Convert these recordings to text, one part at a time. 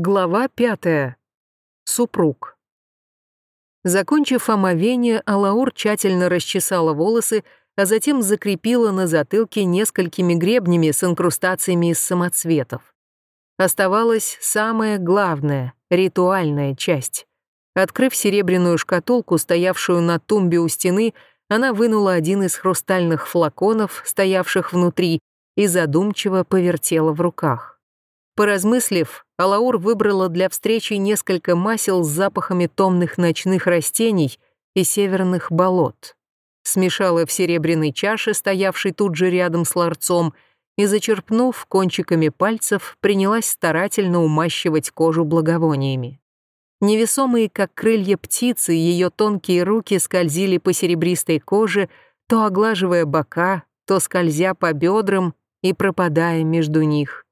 Глава пятая. Супруг. Закончив омовение, Алаур тщательно расчесала волосы, а затем закрепила на затылке несколькими гребнями с инкрустациями из самоцветов. Оставалась самая главная, ритуальная часть. Открыв серебряную шкатулку, стоявшую на тумбе у стены, она вынула один из хрустальных флаконов, стоявших внутри, и задумчиво повертела в руках. Поразмыслив, Алаур выбрала для встречи несколько масел с запахами томных ночных растений и северных болот. Смешала в серебряной чаше, стоявшей тут же рядом с ларцом, и, зачерпнув кончиками пальцев, принялась старательно умащивать кожу благовониями. Невесомые, как крылья птицы, ее тонкие руки скользили по серебристой коже, то оглаживая бока, то скользя по бедрам и пропадая между них.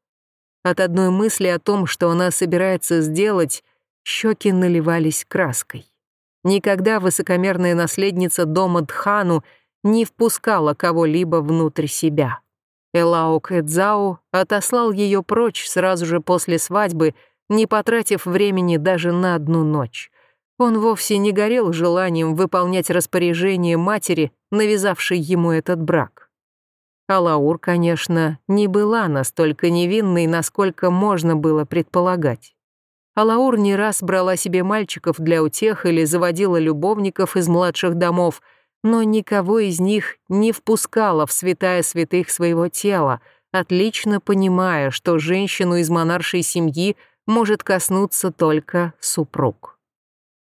От одной мысли о том, что она собирается сделать, щеки наливались краской. Никогда высокомерная наследница дома Дхану не впускала кого-либо внутрь себя. Элао Кэдзао отослал ее прочь сразу же после свадьбы, не потратив времени даже на одну ночь. Он вовсе не горел желанием выполнять распоряжение матери, навязавшей ему этот брак. А Лаур, конечно, не была настолько невинной, насколько можно было предполагать. Алаур не раз брала себе мальчиков для утех или заводила любовников из младших домов, но никого из них не впускала в святая святых своего тела, отлично понимая, что женщину из монаршей семьи может коснуться только супруг.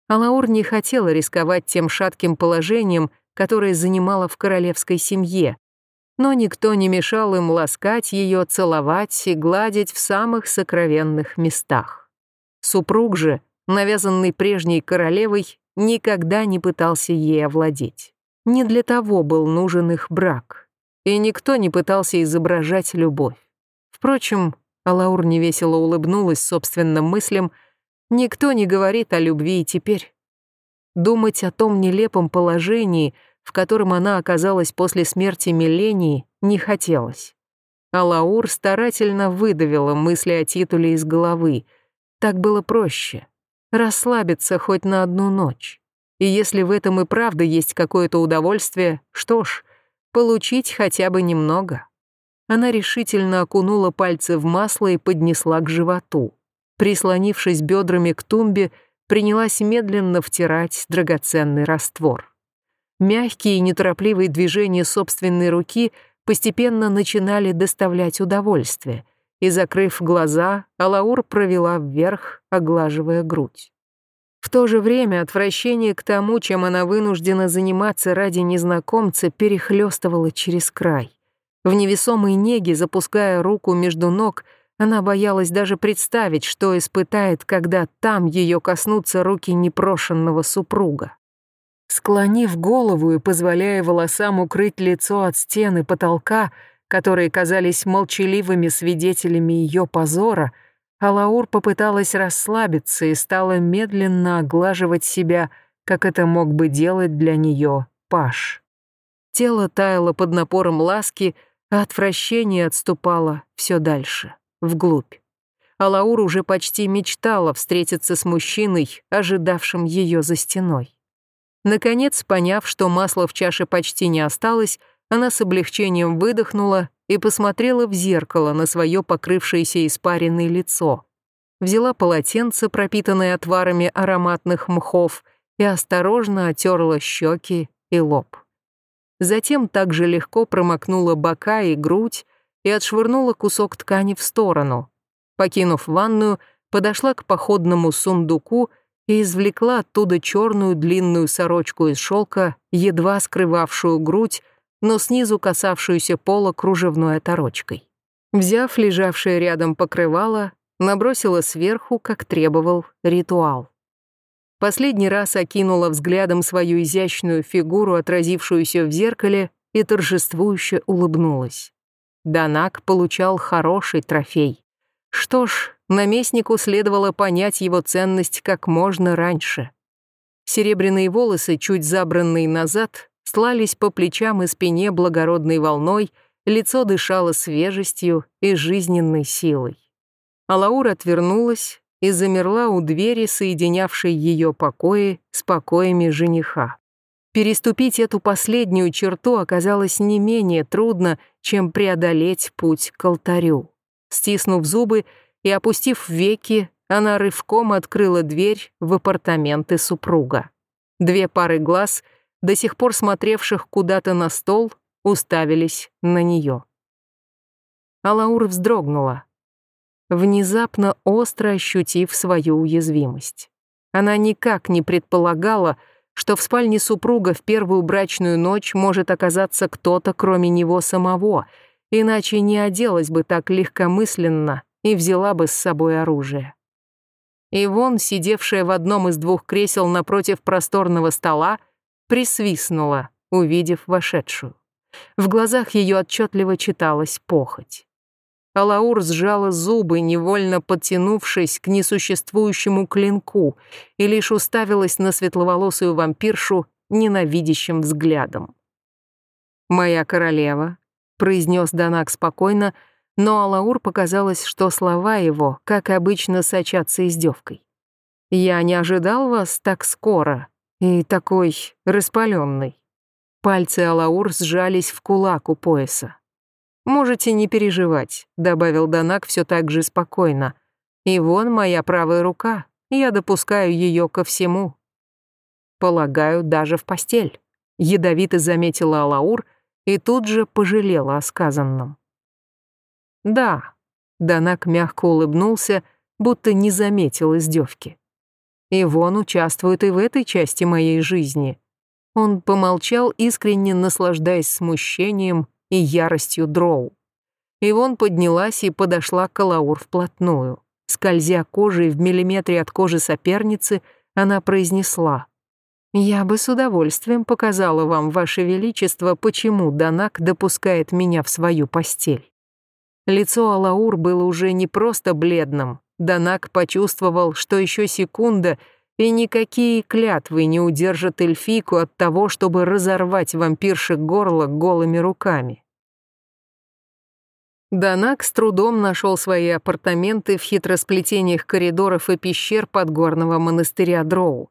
Алаур не хотела рисковать тем шатким положением, которое занимала в королевской семье, но никто не мешал им ласкать ее, целовать и гладить в самых сокровенных местах. Супруг же, навязанный прежней королевой, никогда не пытался ей овладеть. Не для того был нужен их брак, и никто не пытался изображать любовь. Впрочем, Алаур невесело улыбнулась собственным мыслям, никто не говорит о любви и теперь. Думать о том нелепом положении — в котором она оказалась после смерти Милении, не хотелось. А Лаур старательно выдавила мысли о титуле из головы. Так было проще. Расслабиться хоть на одну ночь. И если в этом и правда есть какое-то удовольствие, что ж, получить хотя бы немного. Она решительно окунула пальцы в масло и поднесла к животу. Прислонившись бедрами к тумбе, принялась медленно втирать драгоценный раствор. Мягкие и неторопливые движения собственной руки постепенно начинали доставлять удовольствие, и, закрыв глаза, Алаур провела вверх, оглаживая грудь. В то же время отвращение к тому, чем она вынуждена заниматься ради незнакомца, перехлёстывало через край. В невесомой неге, запуская руку между ног, она боялась даже представить, что испытает, когда там ее коснутся руки непрошенного супруга. Склонив голову и позволяя волосам укрыть лицо от стены потолка, которые казались молчаливыми свидетелями ее позора, Алаур попыталась расслабиться и стала медленно оглаживать себя, как это мог бы делать для нее Паш. Тело таяло под напором ласки, а отвращение отступало все дальше, вглубь. Алаур уже почти мечтала встретиться с мужчиной, ожидавшим ее за стеной. Наконец, поняв, что масла в чаше почти не осталось, она с облегчением выдохнула и посмотрела в зеркало на свое покрывшееся испаренное лицо. Взяла полотенце, пропитанное отварами ароматных мхов, и осторожно отерла щеки и лоб. Затем также легко промокнула бока и грудь и отшвырнула кусок ткани в сторону. Покинув ванную, подошла к походному сундуку и извлекла оттуда черную длинную сорочку из шелка, едва скрывавшую грудь, но снизу касавшуюся пола кружевной оторочкой. Взяв лежавшее рядом покрывало, набросила сверху, как требовал ритуал. Последний раз окинула взглядом свою изящную фигуру, отразившуюся в зеркале, и торжествующе улыбнулась. Данак получал хороший трофей. Что ж, наместнику следовало понять его ценность как можно раньше. Серебряные волосы, чуть забранные назад, слались по плечам и спине благородной волной, лицо дышало свежестью и жизненной силой. Алаур отвернулась и замерла у двери, соединявшей ее покои с покоями жениха. Переступить эту последнюю черту оказалось не менее трудно, чем преодолеть путь к алтарю. Стиснув зубы и опустив веки, она рывком открыла дверь в апартаменты супруга. Две пары глаз, до сих пор смотревших куда-то на стол, уставились на нее. Алаур вздрогнула, внезапно остро ощутив свою уязвимость. Она никак не предполагала, что в спальне супруга в первую брачную ночь может оказаться кто-то, кроме него самого, иначе не оделась бы так легкомысленно и взяла бы с собой оружие. Ивон, сидевшая в одном из двух кресел напротив просторного стола, присвистнула, увидев вошедшую. В глазах ее отчетливо читалась похоть. Алаур сжала зубы, невольно подтянувшись к несуществующему клинку, и лишь уставилась на светловолосую вампиршу ненавидящим взглядом. «Моя королева», — произнес Данак спокойно, но Алаур показалось, что слова его, как обычно, сочатся издевкой. «Я не ожидал вас так скоро и такой распаленный». Пальцы Алаур сжались в кулак у пояса. «Можете не переживать», — добавил Данак все так же спокойно. «И вон моя правая рука, я допускаю ее ко всему». «Полагаю, даже в постель», — ядовито заметила Алаур и тут же пожалела о сказанном. «Да», — Данак мягко улыбнулся, будто не заметил издевки. «И вон участвует и в этой части моей жизни». Он помолчал, искренне наслаждаясь смущением и яростью дроу. Ивон поднялась и подошла к Алаур вплотную. Скользя кожей в миллиметре от кожи соперницы, она произнесла. «Я бы с удовольствием показала вам, Ваше Величество, почему Данак допускает меня в свою постель». Лицо Алаур было уже не просто бледным. Данак почувствовал, что еще секунда, и никакие клятвы не удержат эльфийку от того, чтобы разорвать вампирше горло голыми руками. Данак с трудом нашел свои апартаменты в хитросплетениях коридоров и пещер подгорного монастыря Дроу.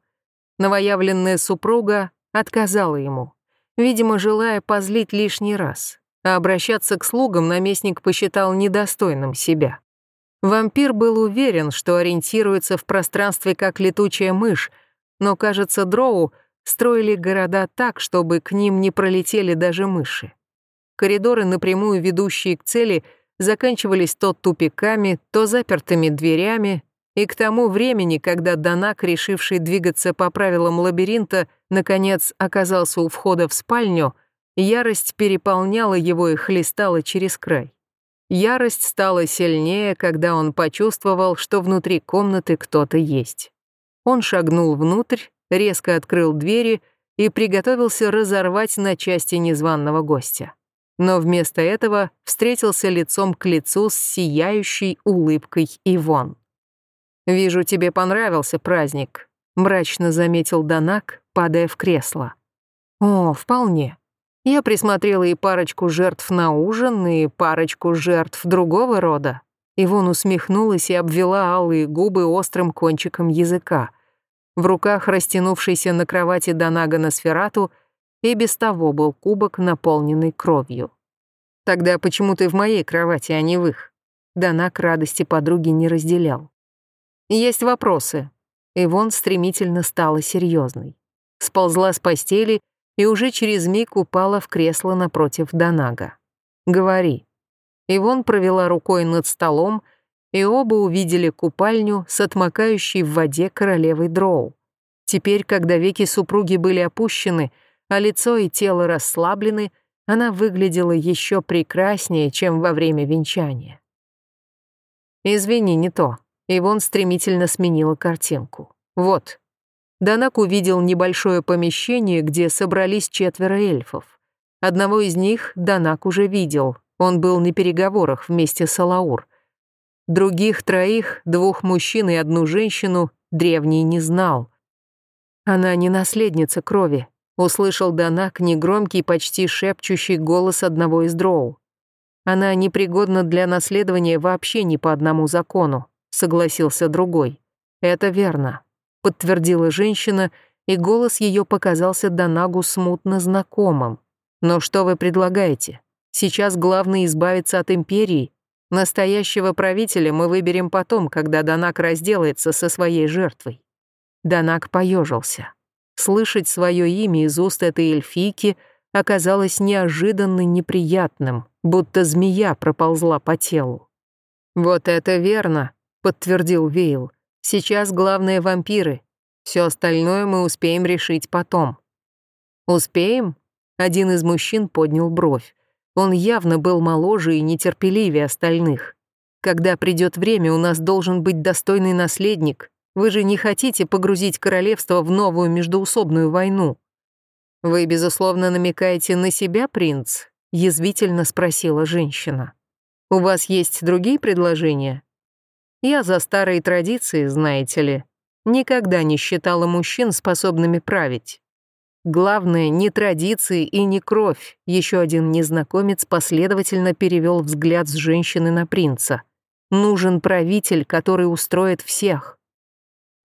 Новоявленная супруга отказала ему, видимо, желая позлить лишний раз, а обращаться к слугам наместник посчитал недостойным себя. Вампир был уверен, что ориентируется в пространстве как летучая мышь, но, кажется, дроу строили города так, чтобы к ним не пролетели даже мыши. Коридоры, напрямую ведущие к цели, заканчивались то тупиками, то запертыми дверями, и к тому времени, когда Данак, решивший двигаться по правилам лабиринта, наконец оказался у входа в спальню, ярость переполняла его и хлестала через край. Ярость стала сильнее, когда он почувствовал, что внутри комнаты кто-то есть. Он шагнул внутрь, резко открыл двери и приготовился разорвать на части незваного гостя. Но вместо этого встретился лицом к лицу с сияющей улыбкой Ивон. «Вижу, тебе понравился праздник», — мрачно заметил Данак, падая в кресло. «О, вполне. Я присмотрела и парочку жертв на ужин, и парочку жертв другого рода. Ивон усмехнулась и обвела алые губы острым кончиком языка. В руках растянувшейся на кровати Донага на сферату и без того был кубок, наполненный кровью. «Тогда почему ты в моей кровати, а не в их?» Донаг радости подруги не разделял. «Есть вопросы». Ивон стремительно стала серьезной. Сползла с постели и уже через миг упала в кресло напротив Донага. «Говори». Ивон провела рукой над столом, и оба увидели купальню с отмокающей в воде королевой Дроу. Теперь, когда веки супруги были опущены, а лицо и тело расслаблены, она выглядела еще прекраснее, чем во время венчания. «Извини, не то». Ивон стремительно сменила картинку. «Вот, Данак увидел небольшое помещение, где собрались четверо эльфов. Одного из них Данак уже видел, он был на переговорах вместе с Алаур. Других троих, двух мужчин и одну женщину, древний не знал. «Она не наследница крови», — услышал Данак негромкий, почти шепчущий голос одного из дроу. «Она непригодна для наследования вообще ни по одному закону. согласился другой. «Это верно», — подтвердила женщина, и голос ее показался Донагу смутно знакомым. «Но что вы предлагаете? Сейчас главное избавиться от империи. Настоящего правителя мы выберем потом, когда Донаг разделается со своей жертвой». Донаг поежился. Слышать свое имя из уст этой эльфийки оказалось неожиданно неприятным, будто змея проползла по телу. «Вот это верно», — подтвердил Вейл. «Сейчас главное вампиры. Все остальное мы успеем решить потом». «Успеем?» — один из мужчин поднял бровь. Он явно был моложе и нетерпеливее остальных. «Когда придет время, у нас должен быть достойный наследник. Вы же не хотите погрузить королевство в новую междуусобную войну?» «Вы, безусловно, намекаете на себя, принц?» — язвительно спросила женщина. «У вас есть другие предложения?» «Я за старые традиции, знаете ли. Никогда не считала мужчин способными править. Главное, не традиции и не кровь», — еще один незнакомец последовательно перевел взгляд с женщины на принца. «Нужен правитель, который устроит всех».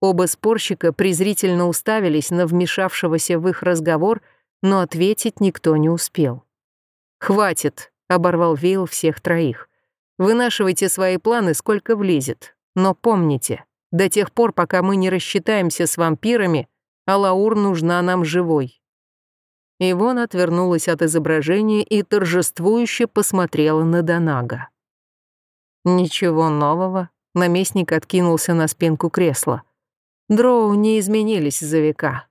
Оба спорщика презрительно уставились на вмешавшегося в их разговор, но ответить никто не успел. «Хватит», — оборвал Вейл всех троих. «Вынашивайте свои планы, сколько влезет. Но помните, до тех пор, пока мы не рассчитаемся с вампирами, Алаур нужна нам живой». Ивон отвернулась от изображения и торжествующе посмотрела на Донага. «Ничего нового», — наместник откинулся на спинку кресла. Дроу не изменились за века.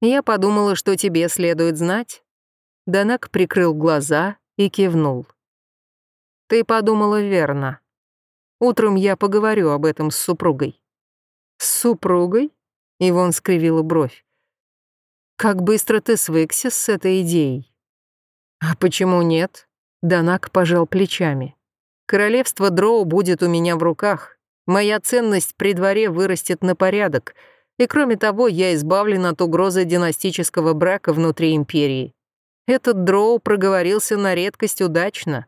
Я подумала, что тебе следует знать. Данак прикрыл глаза и кивнул. Ты подумала верно. Утром я поговорю об этом с супругой. С супругой? Ивон скривила бровь. Как быстро ты свыкся с этой идеей? А почему нет? Данак пожал плечами. Королевство Дроу будет у меня в руках, Моя ценность при дворе вырастет на порядок, и кроме того, я избавлен от угрозы династического брака внутри империи. Этот дроу проговорился на редкость удачно.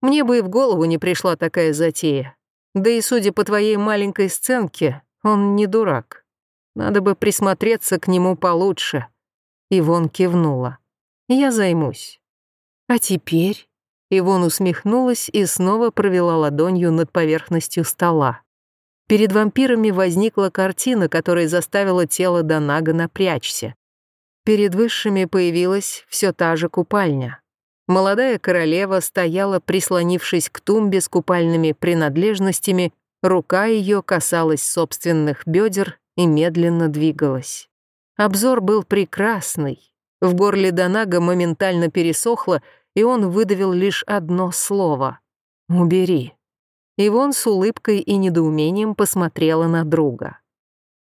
Мне бы и в голову не пришла такая затея. Да и судя по твоей маленькой сценке, он не дурак. Надо бы присмотреться к нему получше. Ивон кивнула. Я займусь. А теперь... Ивон усмехнулась и снова провела ладонью над поверхностью стола. Перед вампирами возникла картина, которая заставила тело Донага напрячься. Перед высшими появилась все та же купальня. Молодая королева стояла, прислонившись к тумбе с купальными принадлежностями, рука ее касалась собственных бедер и медленно двигалась. Обзор был прекрасный. В горле Донага моментально пересохло, и он выдавил лишь одно слово — «Убери». Ивон с улыбкой и недоумением посмотрела на друга.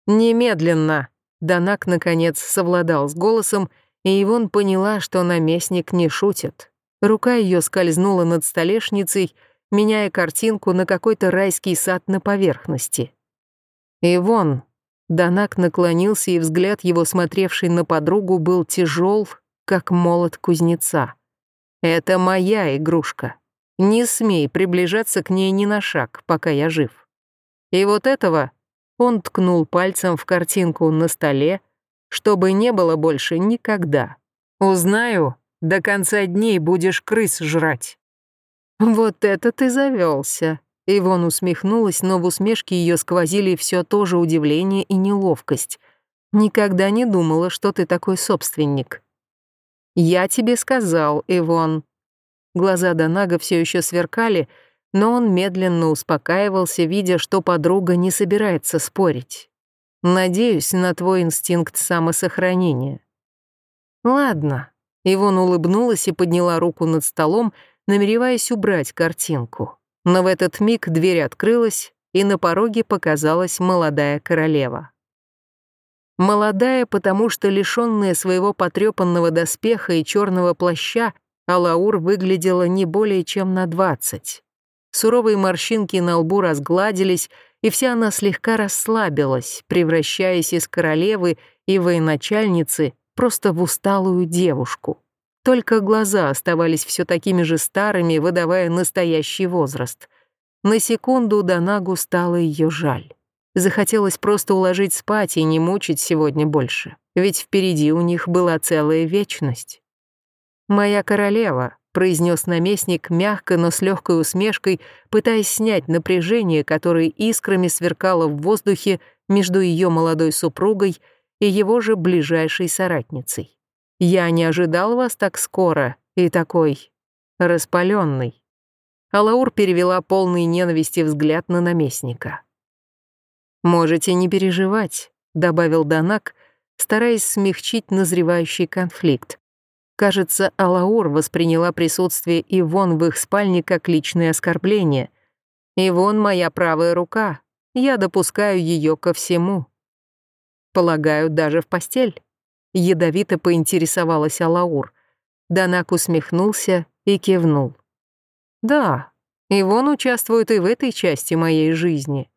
«Немедленно!» Данак, наконец, совладал с голосом, и Ивон поняла, что наместник не шутит. Рука ее скользнула над столешницей, меняя картинку на какой-то райский сад на поверхности. «Ивон!» Данак наклонился, и взгляд его, смотревший на подругу, был тяжел, как молот кузнеца. «Это моя игрушка. Не смей приближаться к ней ни на шаг, пока я жив. И вот этого он ткнул пальцем в картинку на столе, чтобы не было больше никогда. Узнаю, до конца дней будешь крыс жрать. Вот это ты завелся. Ивон усмехнулась, но в усмешке ее сквозили все то же удивление и неловкость. Никогда не думала, что ты такой собственник. Я тебе сказал, Ивон, Глаза Донага все еще сверкали, но он медленно успокаивался, видя, что подруга не собирается спорить. «Надеюсь на твой инстинкт самосохранения». «Ладно». Ивон улыбнулась и подняла руку над столом, намереваясь убрать картинку. Но в этот миг дверь открылась, и на пороге показалась молодая королева. Молодая, потому что лишённая своего потрёпанного доспеха и чёрного плаща, а Лаур выглядела не более чем на двадцать. Суровые морщинки на лбу разгладились, и вся она слегка расслабилась, превращаясь из королевы и военачальницы просто в усталую девушку. Только глаза оставались все такими же старыми, выдавая настоящий возраст. На секунду Данагу стало ее жаль. Захотелось просто уложить спать и не мучить сегодня больше, ведь впереди у них была целая вечность. «Моя королева», — произнес наместник мягко, но с легкой усмешкой, пытаясь снять напряжение, которое искрами сверкало в воздухе между ее молодой супругой и его же ближайшей соратницей. «Я не ожидал вас так скоро и такой распаленный». Алаур перевела полный ненависти взгляд на наместника. «Можете не переживать», — добавил Данак, стараясь смягчить назревающий конфликт. Кажется, Алаур восприняла присутствие Ивон в их спальне как личное оскорбление. «Ивон — моя правая рука. Я допускаю ее ко всему». «Полагаю, даже в постель?» Ядовито поинтересовалась Алаур. Данак усмехнулся и кивнул. «Да, Ивон участвует и в этой части моей жизни».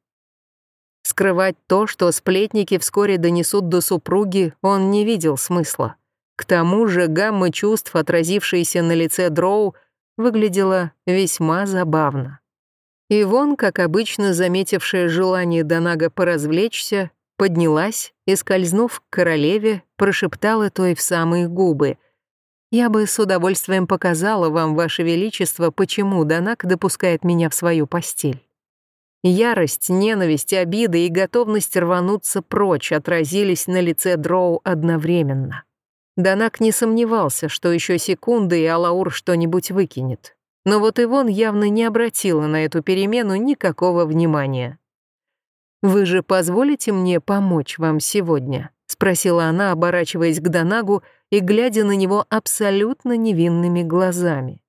Скрывать то, что сплетники вскоре донесут до супруги, он не видел смысла. К тому же гамма чувств, отразившаяся на лице Дроу, выглядела весьма забавно. Ивон, как обычно заметившая желание Донага поразвлечься, поднялась и, скользнув к королеве, прошептала той в самые губы. «Я бы с удовольствием показала вам, Ваше Величество, почему Донаг допускает меня в свою постель». Ярость, ненависть, обида и готовность рвануться прочь отразились на лице Дроу одновременно. Данак не сомневался, что еще секунды и Алаур что-нибудь выкинет. Но вот Ивон явно не обратила на эту перемену никакого внимания. «Вы же позволите мне помочь вам сегодня?» — спросила она, оборачиваясь к Данагу и глядя на него абсолютно невинными глазами.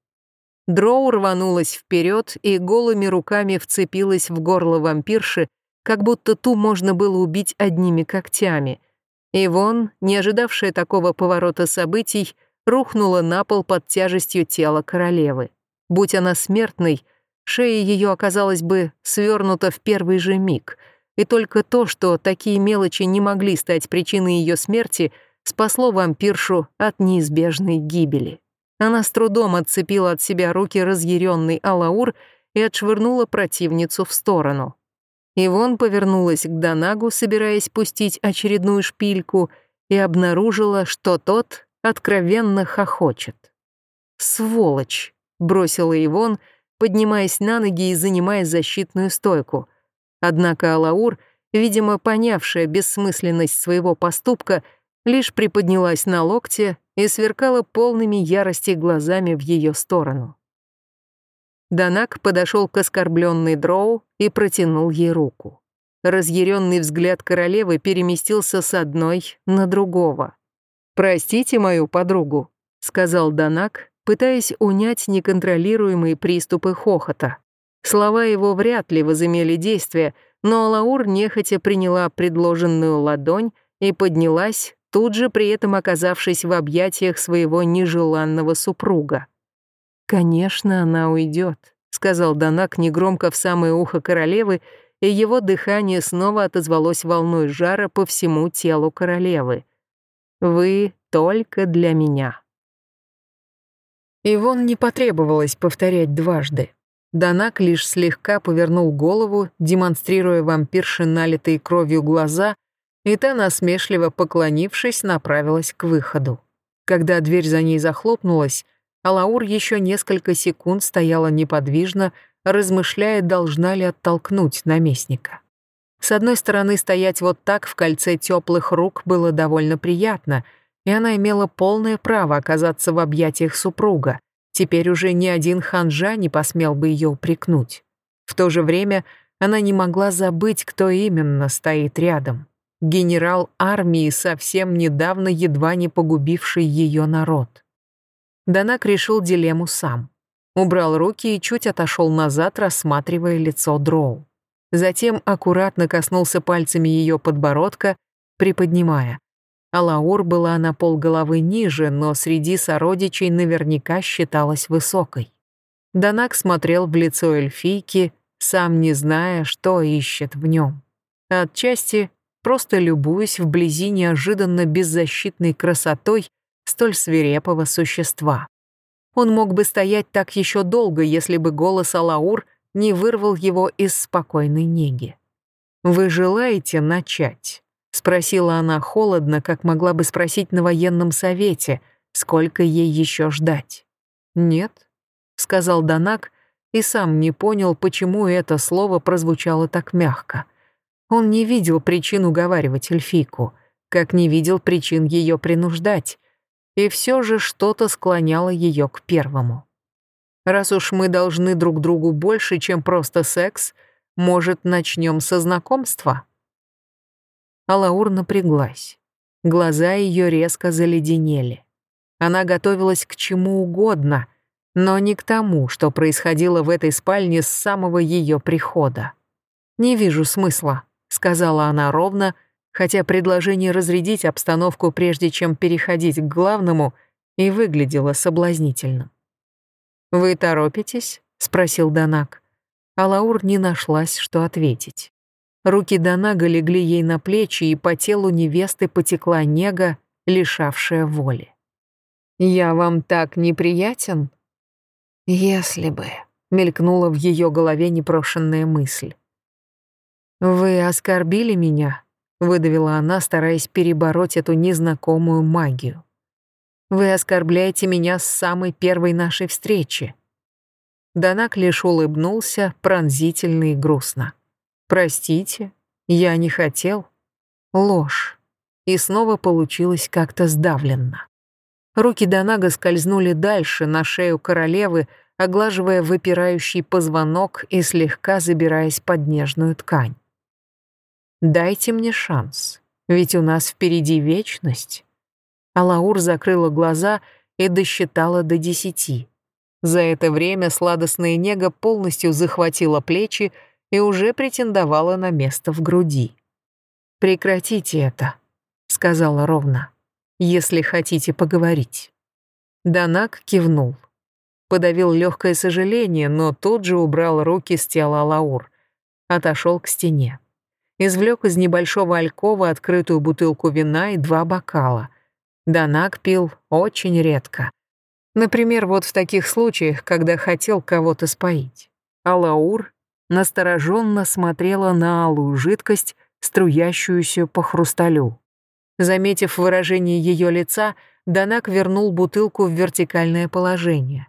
Дроу рванулась вперед и голыми руками вцепилась в горло вампирши, как будто ту можно было убить одними когтями — Ивон, не ожидавшая такого поворота событий, рухнула на пол под тяжестью тела королевы. Будь она смертной, шея ее оказалась бы свернута в первый же миг, и только то, что такие мелочи не могли стать причиной ее смерти, спасло вампиршу от неизбежной гибели. Она с трудом отцепила от себя руки разъяренный Алаур и отшвырнула противницу в сторону. Ивон повернулась к Донагу, собираясь пустить очередную шпильку, и обнаружила, что тот откровенно хохочет. «Сволочь!» — бросила Ивон, поднимаясь на ноги и занимая защитную стойку. Однако Алаур, видимо, понявшая бессмысленность своего поступка, лишь приподнялась на локте и сверкала полными ярости глазами в ее сторону. Данак подошел к оскорбленной Дроу и протянул ей руку. Разъяренный взгляд королевы переместился с одной на другого. «Простите мою подругу», — сказал Данак, пытаясь унять неконтролируемые приступы хохота. Слова его вряд ли возымели действие, но Алаур нехотя приняла предложенную ладонь и поднялась, тут же при этом оказавшись в объятиях своего нежеланного супруга. «Конечно, она уйдет», — сказал Данак негромко в самое ухо королевы, и его дыхание снова отозвалось волной жара по всему телу королевы. «Вы только для меня». Ивон не потребовалось повторять дважды. Данак лишь слегка повернул голову, демонстрируя вампирше налитые кровью глаза, и та, насмешливо поклонившись, направилась к выходу. Когда дверь за ней захлопнулась, Алаур еще несколько секунд стояла неподвижно, размышляя, должна ли оттолкнуть наместника. С одной стороны, стоять вот так в кольце теплых рук было довольно приятно, и она имела полное право оказаться в объятиях супруга. Теперь уже ни один ханжа не посмел бы ее упрекнуть. В то же время она не могла забыть, кто именно стоит рядом. Генерал армии, совсем недавно едва не погубивший ее народ. Данак решил дилемму сам. Убрал руки и чуть отошел назад, рассматривая лицо Дроу. Затем аккуратно коснулся пальцами ее подбородка, приподнимая. Алаур была на полголовы ниже, но среди сородичей наверняка считалась высокой. Данак смотрел в лицо эльфийки, сам не зная, что ищет в нем. Отчасти просто любуясь вблизи неожиданно беззащитной красотой столь свирепого существа. Он мог бы стоять так еще долго, если бы голос Алаур не вырвал его из спокойной неги. «Вы желаете начать?» — спросила она холодно, как могла бы спросить на военном совете, сколько ей еще ждать. «Нет», — сказал Данак, и сам не понял, почему это слово прозвучало так мягко. Он не видел причин уговаривать эльфийку, как не видел причин ее принуждать, и все же что-то склоняло ее к первому. Раз уж мы должны друг другу больше, чем просто секс, может, начнем со знакомства? Алаур напряглась. Глаза ее резко заледенели. Она готовилась к чему угодно, но не к тому, что происходило в этой спальне с самого ее прихода. «Не вижу смысла», — сказала она ровно, хотя предложение разрядить обстановку, прежде чем переходить к главному, и выглядело соблазнительным. «Вы торопитесь?» — спросил Данак. А Лаур не нашлась, что ответить. Руки Данага легли ей на плечи, и по телу невесты потекла нега, лишавшая воли. «Я вам так неприятен?» «Если бы», — мелькнула в ее голове непрошенная мысль. «Вы оскорбили меня?» — выдавила она, стараясь перебороть эту незнакомую магию. «Вы оскорбляете меня с самой первой нашей встречи». Данак лишь улыбнулся пронзительно и грустно. «Простите, я не хотел». Ложь. И снова получилось как-то сдавленно. Руки Донага скользнули дальше, на шею королевы, оглаживая выпирающий позвонок и слегка забираясь под нежную ткань. «Дайте мне шанс, ведь у нас впереди вечность». Алаур закрыла глаза и досчитала до десяти. За это время сладостная нега полностью захватила плечи и уже претендовала на место в груди. «Прекратите это», — сказала ровно если хотите поговорить». Данак кивнул. Подавил легкое сожаление, но тут же убрал руки с тела Лаур. Отошел к стене. Извлек из небольшого алькова открытую бутылку вина и два бокала. Данак пил очень редко. Например, вот в таких случаях, когда хотел кого-то споить. А Лаур настороженно смотрела на алую жидкость, струящуюся по хрусталю. Заметив выражение ее лица, Данак вернул бутылку в вертикальное положение.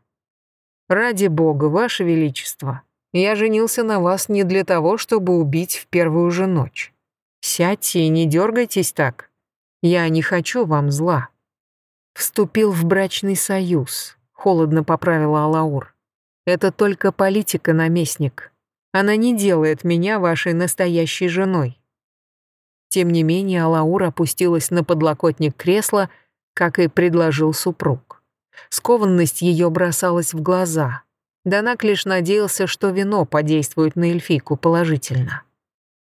«Ради бога, ваше величество, я женился на вас не для того, чтобы убить в первую же ночь. Сядьте и не дергайтесь так. Я не хочу вам зла». «Вступил в брачный союз», — холодно поправила Алаур. «Это только политика, наместник. Она не делает меня вашей настоящей женой. Тем не менее, Алаур опустилась на подлокотник кресла, как и предложил супруг. Скованность ее бросалась в глаза. Данак лишь надеялся, что вино подействует на эльфийку положительно.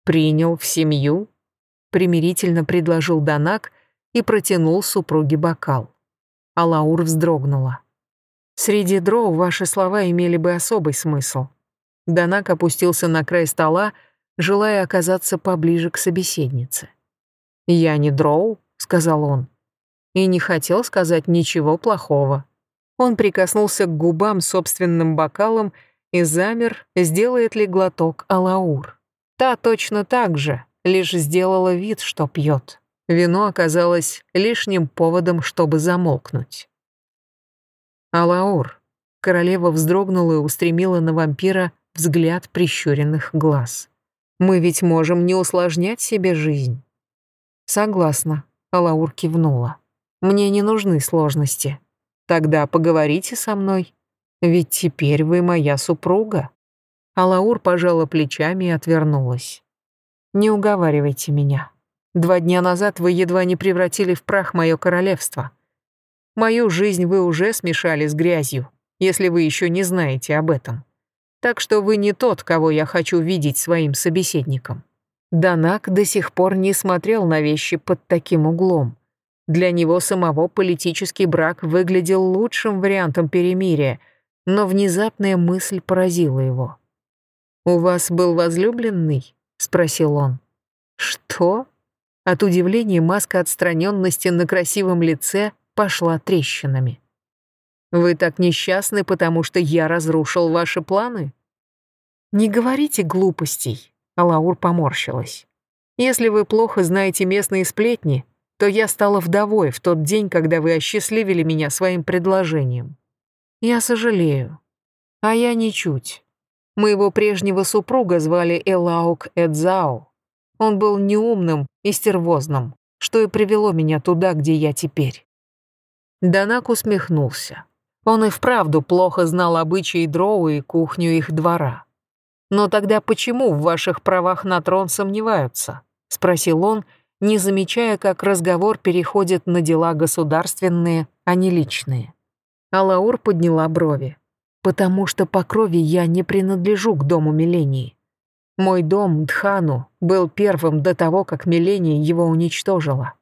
«Принял в семью?» — примирительно предложил Данак и протянул супруге бокал. Алаур вздрогнула. «Среди дров ваши слова имели бы особый смысл». Данак опустился на край стола, желая оказаться поближе к собеседнице. «Я не дроу», — сказал он, и не хотел сказать ничего плохого. Он прикоснулся к губам собственным бокалом и замер, сделает ли глоток Алаур. Та точно так же, лишь сделала вид, что пьет. Вино оказалось лишним поводом, чтобы замолкнуть. «Алаур», — королева вздрогнула и устремила на вампира взгляд прищуренных глаз. Мы ведь можем не усложнять себе жизнь. Согласна, Алаур кивнула. Мне не нужны сложности. Тогда поговорите со мной. Ведь теперь вы моя супруга. Алаур пожала плечами и отвернулась. Не уговаривайте меня. Два дня назад вы едва не превратили в прах мое королевство. Мою жизнь вы уже смешали с грязью, если вы еще не знаете об этом. Так что вы не тот, кого я хочу видеть своим собеседником». Данак до сих пор не смотрел на вещи под таким углом. Для него самого политический брак выглядел лучшим вариантом перемирия, но внезапная мысль поразила его. «У вас был возлюбленный?» — спросил он. «Что?» От удивления маска отстраненности на красивом лице пошла трещинами. Вы так несчастны, потому что я разрушил ваши планы? «Не говорите глупостей», — Алаур поморщилась. «Если вы плохо знаете местные сплетни, то я стала вдовой в тот день, когда вы осчастливили меня своим предложением. Я сожалею. А я ничуть. Моего прежнего супруга звали Элаук Эдзао. Он был неумным и стервозным, что и привело меня туда, где я теперь. Данак усмехнулся. Он и вправду плохо знал обычаи дроу и кухню их двора. «Но тогда почему в ваших правах на трон сомневаются?» — спросил он, не замечая, как разговор переходит на дела государственные, а не личные. Алаур подняла брови. «Потому что по крови я не принадлежу к дому Милении. Мой дом, Дхану, был первым до того, как Миления его уничтожила.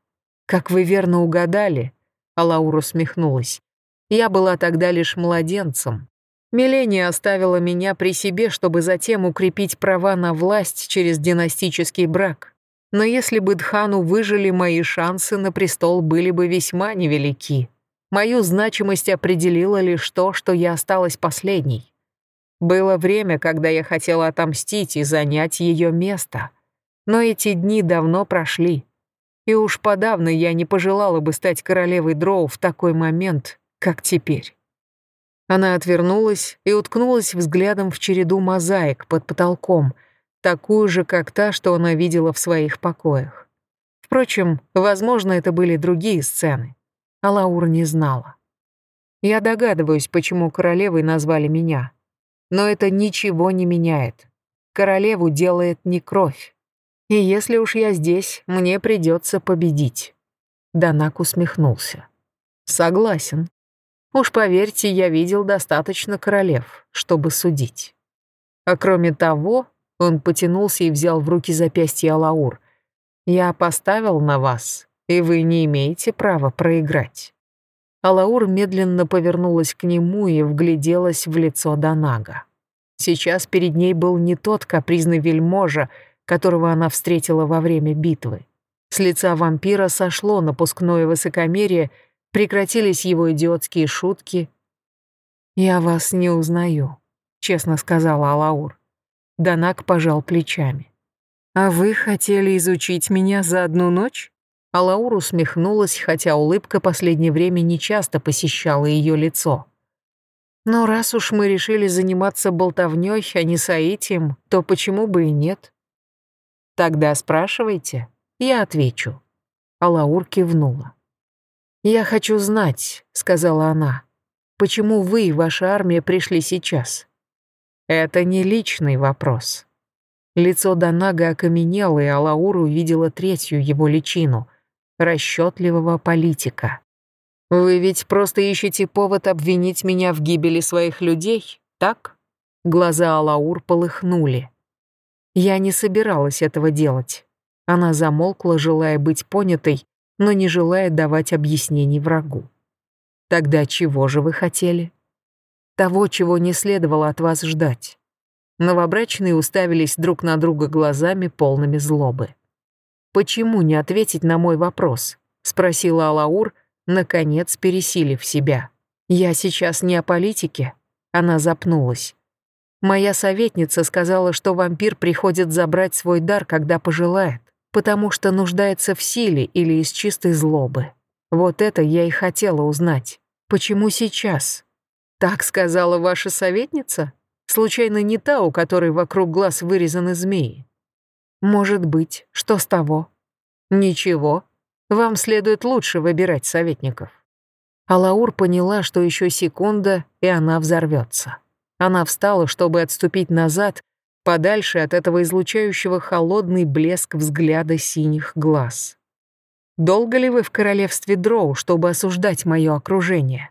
Как вы верно угадали, Алаур усмехнулась, я была тогда лишь младенцем. Миления оставила меня при себе, чтобы затем укрепить права на власть через династический брак. Но если бы Дхану выжили, мои шансы на престол были бы весьма невелики. Мою значимость определило лишь то, что я осталась последней. Было время, когда я хотела отомстить и занять ее место. Но эти дни давно прошли. И уж подавно я не пожелала бы стать королевой Дроу в такой момент, как теперь. Она отвернулась и уткнулась взглядом в череду мозаик под потолком, такую же, как та, что она видела в своих покоях. Впрочем, возможно, это были другие сцены, а Лаура не знала. Я догадываюсь, почему королевой назвали меня. Но это ничего не меняет. Королеву делает не кровь. И если уж я здесь, мне придется победить. Данак усмехнулся. Согласен. Уж поверьте, я видел достаточно королев, чтобы судить. А кроме того, он потянулся и взял в руки запястье Алаур. Я поставил на вас, и вы не имеете права проиграть. Алаур медленно повернулась к нему и вгляделась в лицо Данага. Сейчас перед ней был не тот капризный вельможа, которого она встретила во время битвы. С лица вампира сошло напускное высокомерие, прекратились его идиотские шутки. «Я вас не узнаю», — честно сказала Алаур. Данак пожал плечами. «А вы хотели изучить меня за одну ночь?» Алаур усмехнулась, хотя улыбка последнее время нечасто посещала ее лицо. «Но раз уж мы решили заниматься болтовнёй, а не соитием, то почему бы и нет?» «Тогда спрашивайте, я отвечу». Алаур кивнула. «Я хочу знать», — сказала она, — «почему вы и ваша армия пришли сейчас?» «Это не личный вопрос». Лицо Данага окаменело, и Алаур увидела третью его личину — расчетливого политика. «Вы ведь просто ищете повод обвинить меня в гибели своих людей, так?» Глаза Алаур полыхнули. Я не собиралась этого делать. Она замолкла, желая быть понятой, но не желая давать объяснений врагу. Тогда чего же вы хотели? Того, чего не следовало от вас ждать. Новобрачные уставились друг на друга глазами, полными злобы. «Почему не ответить на мой вопрос?» — спросила Алаур, наконец пересилив себя. «Я сейчас не о политике». Она запнулась. Моя советница сказала, что вампир приходит забрать свой дар, когда пожелает, потому что нуждается в силе или из чистой злобы. Вот это я и хотела узнать. Почему сейчас? Так сказала ваша советница? Случайно не та, у которой вокруг глаз вырезаны змеи? Может быть, что с того? Ничего. Вам следует лучше выбирать советников. Алаур поняла, что еще секунда, и она взорвется. Она встала, чтобы отступить назад, подальше от этого излучающего холодный блеск взгляда синих глаз. «Долго ли вы в королевстве Дроу, чтобы осуждать мое окружение?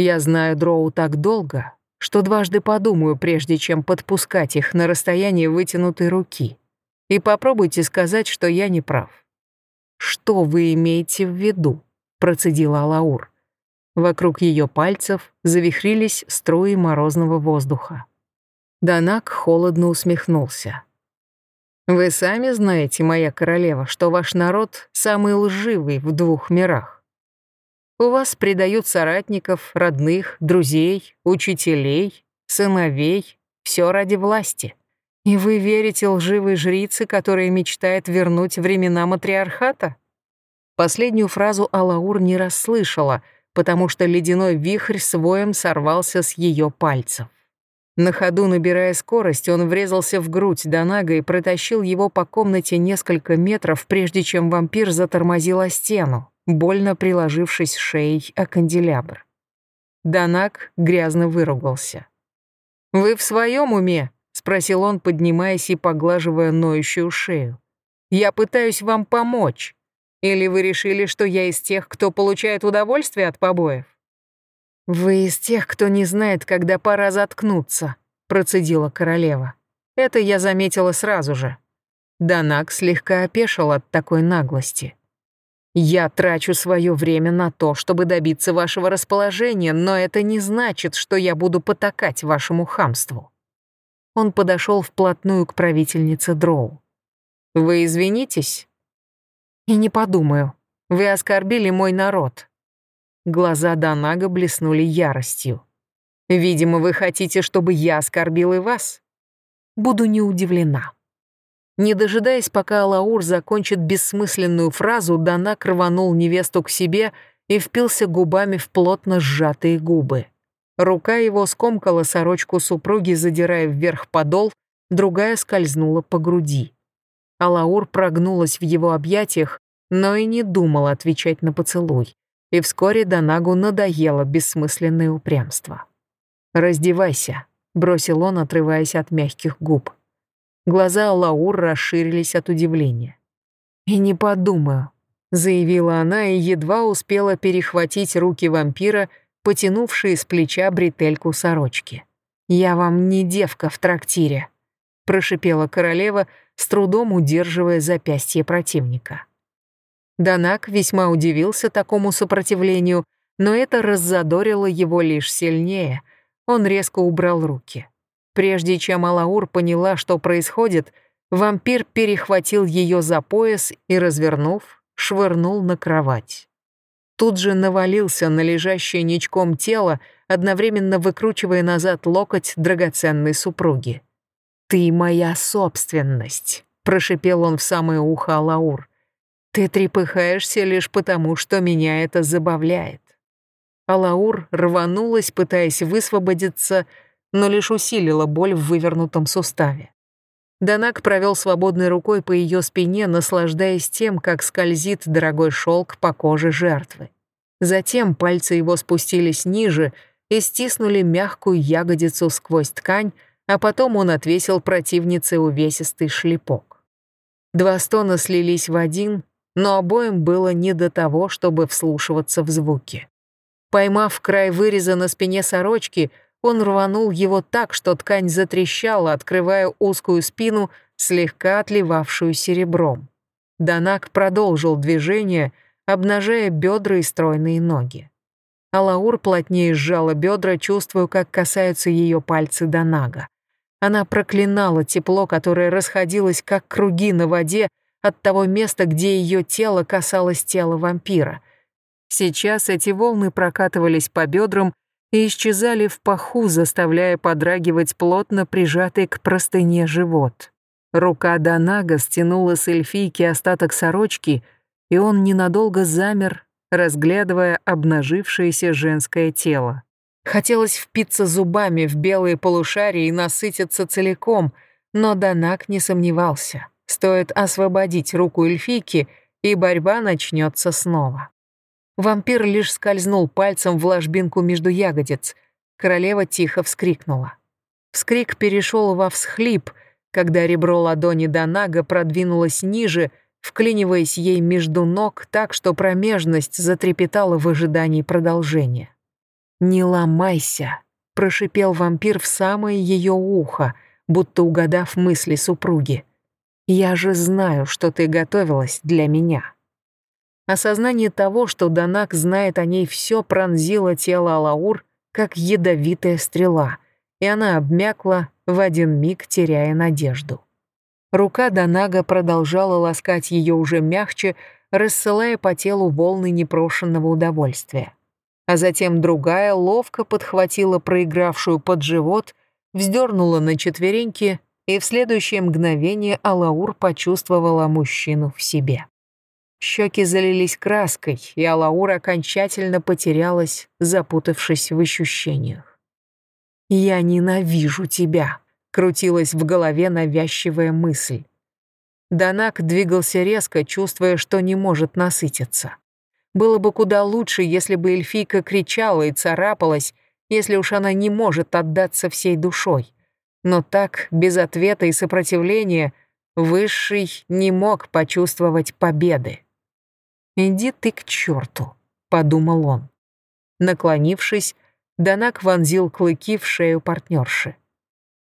Я знаю Дроу так долго, что дважды подумаю, прежде чем подпускать их на расстояние вытянутой руки. И попробуйте сказать, что я не прав». «Что вы имеете в виду?» — процедила Алаур. Вокруг ее пальцев завихрились струи морозного воздуха. Данак холодно усмехнулся. «Вы сами знаете, моя королева, что ваш народ самый лживый в двух мирах. У вас предают соратников, родных, друзей, учителей, сыновей, Все ради власти. И вы верите лживой жрице, которая мечтает вернуть времена матриархата? Последнюю фразу Алаур не расслышала, потому что ледяной вихрь с воем сорвался с ее пальцев. На ходу, набирая скорость, он врезался в грудь Донага и протащил его по комнате несколько метров, прежде чем вампир затормозил о стену, больно приложившись шеей о канделябр. Донаг грязно выругался. «Вы в своем уме?» — спросил он, поднимаясь и поглаживая ноющую шею. «Я пытаюсь вам помочь. Или вы решили, что я из тех, кто получает удовольствие от побоев?» «Вы из тех, кто не знает, когда пора заткнуться», — процедила королева. Это я заметила сразу же. Данак слегка опешил от такой наглости. «Я трачу свое время на то, чтобы добиться вашего расположения, но это не значит, что я буду потакать вашему хамству». Он подошел вплотную к правительнице Дроу. «Вы извинитесь?» «И не подумаю. Вы оскорбили мой народ. Глаза Данага блеснули яростью. «Видимо, вы хотите, чтобы я оскорбил и вас?» «Буду не удивлена». Не дожидаясь, пока Алаур закончит бессмысленную фразу, Данак рванул невесту к себе и впился губами в плотно сжатые губы. Рука его скомкала сорочку супруги, задирая вверх подол, другая скользнула по груди. Алаур прогнулась в его объятиях, но и не думала отвечать на поцелуй и вскоре Донагу надоело бессмысленное упрямство. «Раздевайся», — бросил он, отрываясь от мягких губ. Глаза Лаур расширились от удивления. «И не подумаю», — заявила она и едва успела перехватить руки вампира, потянувшие с плеча бретельку сорочки. «Я вам не девка в трактире», — прошипела королева, с трудом удерживая запястье противника. Данак весьма удивился такому сопротивлению, но это раззадорило его лишь сильнее. Он резко убрал руки. Прежде чем Алаур поняла, что происходит, вампир перехватил ее за пояс и, развернув, швырнул на кровать. Тут же навалился на лежащее ничком тело, одновременно выкручивая назад локоть драгоценной супруги. «Ты моя собственность», — прошипел он в самое ухо Алаур. Ты трепыхаешься лишь потому, что меня это забавляет. Алаур рванулась, пытаясь высвободиться, но лишь усилила боль в вывернутом суставе. Данак провел свободной рукой по ее спине, наслаждаясь тем, как скользит дорогой шелк по коже жертвы. Затем пальцы его спустились ниже и стиснули мягкую ягодицу сквозь ткань, а потом он отвесил противнице увесистый шлепок. Два стона слились в один, но обоим было не до того, чтобы вслушиваться в звуки. Поймав край выреза на спине сорочки, он рванул его так, что ткань затрещала, открывая узкую спину, слегка отливавшую серебром. Данак продолжил движение, обнажая бедра и стройные ноги. Алаур плотнее сжала бедра, чувствуя, как касаются ее пальцы Данага. Она проклинала тепло, которое расходилось, как круги на воде, от того места, где ее тело касалось тела вампира. Сейчас эти волны прокатывались по бедрам и исчезали в паху, заставляя подрагивать плотно прижатый к простыне живот. Рука Донага стянула с эльфийки остаток сорочки, и он ненадолго замер, разглядывая обнажившееся женское тело. Хотелось впиться зубами в белые полушария и насытиться целиком, но Донаг не сомневался. Стоит освободить руку эльфийки, и борьба начнется снова. Вампир лишь скользнул пальцем в ложбинку между ягодиц. Королева тихо вскрикнула. Вскрик перешел во всхлип, когда ребро ладони Донага продвинулось ниже, вклиниваясь ей между ног так, что промежность затрепетала в ожидании продолжения. «Не ломайся», — прошипел вампир в самое ее ухо, будто угадав мысли супруги. Я же знаю, что ты готовилась для меня». Осознание того, что Данак знает о ней все, пронзило тело Алаур, как ядовитая стрела, и она обмякла, в один миг теряя надежду. Рука Данага продолжала ласкать ее уже мягче, рассылая по телу волны непрошенного удовольствия. А затем другая ловко подхватила проигравшую под живот, вздернула на четвереньки, и в следующее мгновение Алаур почувствовала мужчину в себе. Щеки залились краской, и Алаур окончательно потерялась, запутавшись в ощущениях. «Я ненавижу тебя», — крутилась в голове навязчивая мысль. Данак двигался резко, чувствуя, что не может насытиться. Было бы куда лучше, если бы эльфийка кричала и царапалась, если уж она не может отдаться всей душой. Но так, без ответа и сопротивления, Высший не мог почувствовать победы. «Иди ты к черту», — подумал он. Наклонившись, Данак вонзил клыки в шею партнерши.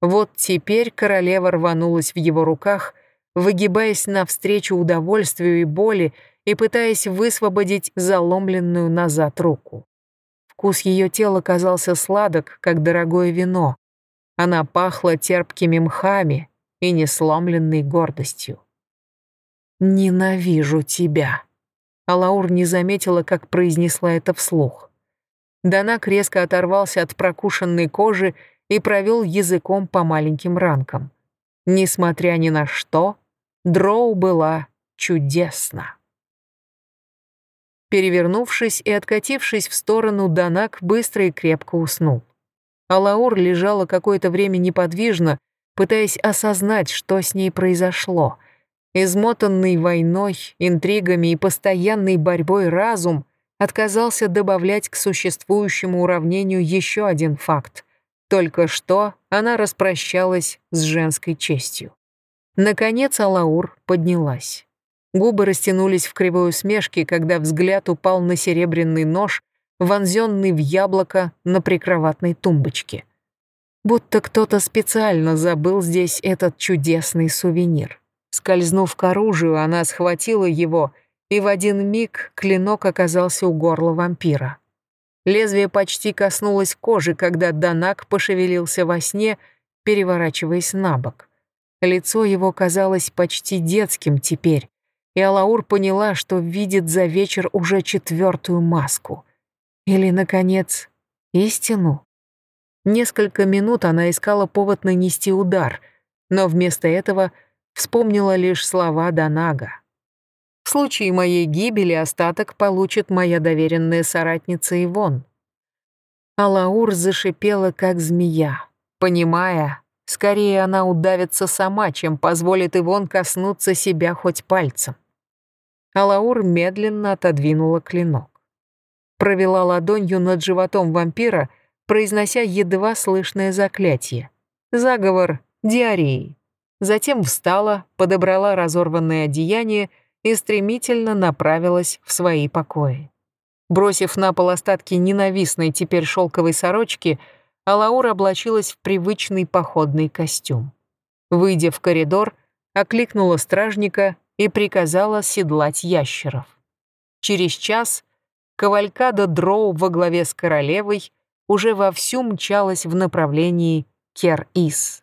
Вот теперь королева рванулась в его руках, выгибаясь навстречу удовольствию и боли и пытаясь высвободить заломленную назад руку. Вкус ее тела казался сладок, как дорогое вино. Она пахла терпкими мхами и несломленной гордостью. «Ненавижу тебя», а Лаур не заметила, как произнесла это вслух. Данак резко оторвался от прокушенной кожи и провел языком по маленьким ранкам. Несмотря ни на что, Дроу была чудесна. Перевернувшись и откатившись в сторону, Данак быстро и крепко уснул. Алаур лежала какое-то время неподвижно, пытаясь осознать, что с ней произошло. Измотанный войной, интригами и постоянной борьбой разум отказался добавлять к существующему уравнению еще один факт. Только что она распрощалась с женской честью. Наконец Алаур поднялась. Губы растянулись в кривой усмешке, когда взгляд упал на серебряный нож, вонзенный в яблоко на прикроватной тумбочке. Будто кто-то специально забыл здесь этот чудесный сувенир. Скользнув к оружию, она схватила его, и в один миг клинок оказался у горла вампира. Лезвие почти коснулось кожи, когда Данак пошевелился во сне, переворачиваясь на бок. Лицо его казалось почти детским теперь, и Алаур поняла, что видит за вечер уже четвертую маску. Или, наконец, истину? Несколько минут она искала повод нанести удар, но вместо этого вспомнила лишь слова Данага. «В случае моей гибели остаток получит моя доверенная соратница Ивон». Алаур зашипела, как змея, понимая, Скорее она удавится сама, чем позволит Ивон коснуться себя хоть пальцем. Алаур медленно отодвинула клинок. Провела ладонью над животом вампира, произнося едва слышное заклятие. Заговор диареи. Затем встала, подобрала разорванное одеяние и стремительно направилась в свои покои. Бросив на пол остатки ненавистной теперь шелковой сорочки, Алаура облачилась в привычный походный костюм. Выйдя в коридор, окликнула стражника и приказала седлать ящеров. Через час кавалькада Дроу во главе с королевой уже вовсю мчалась в направлении Кер-Ис.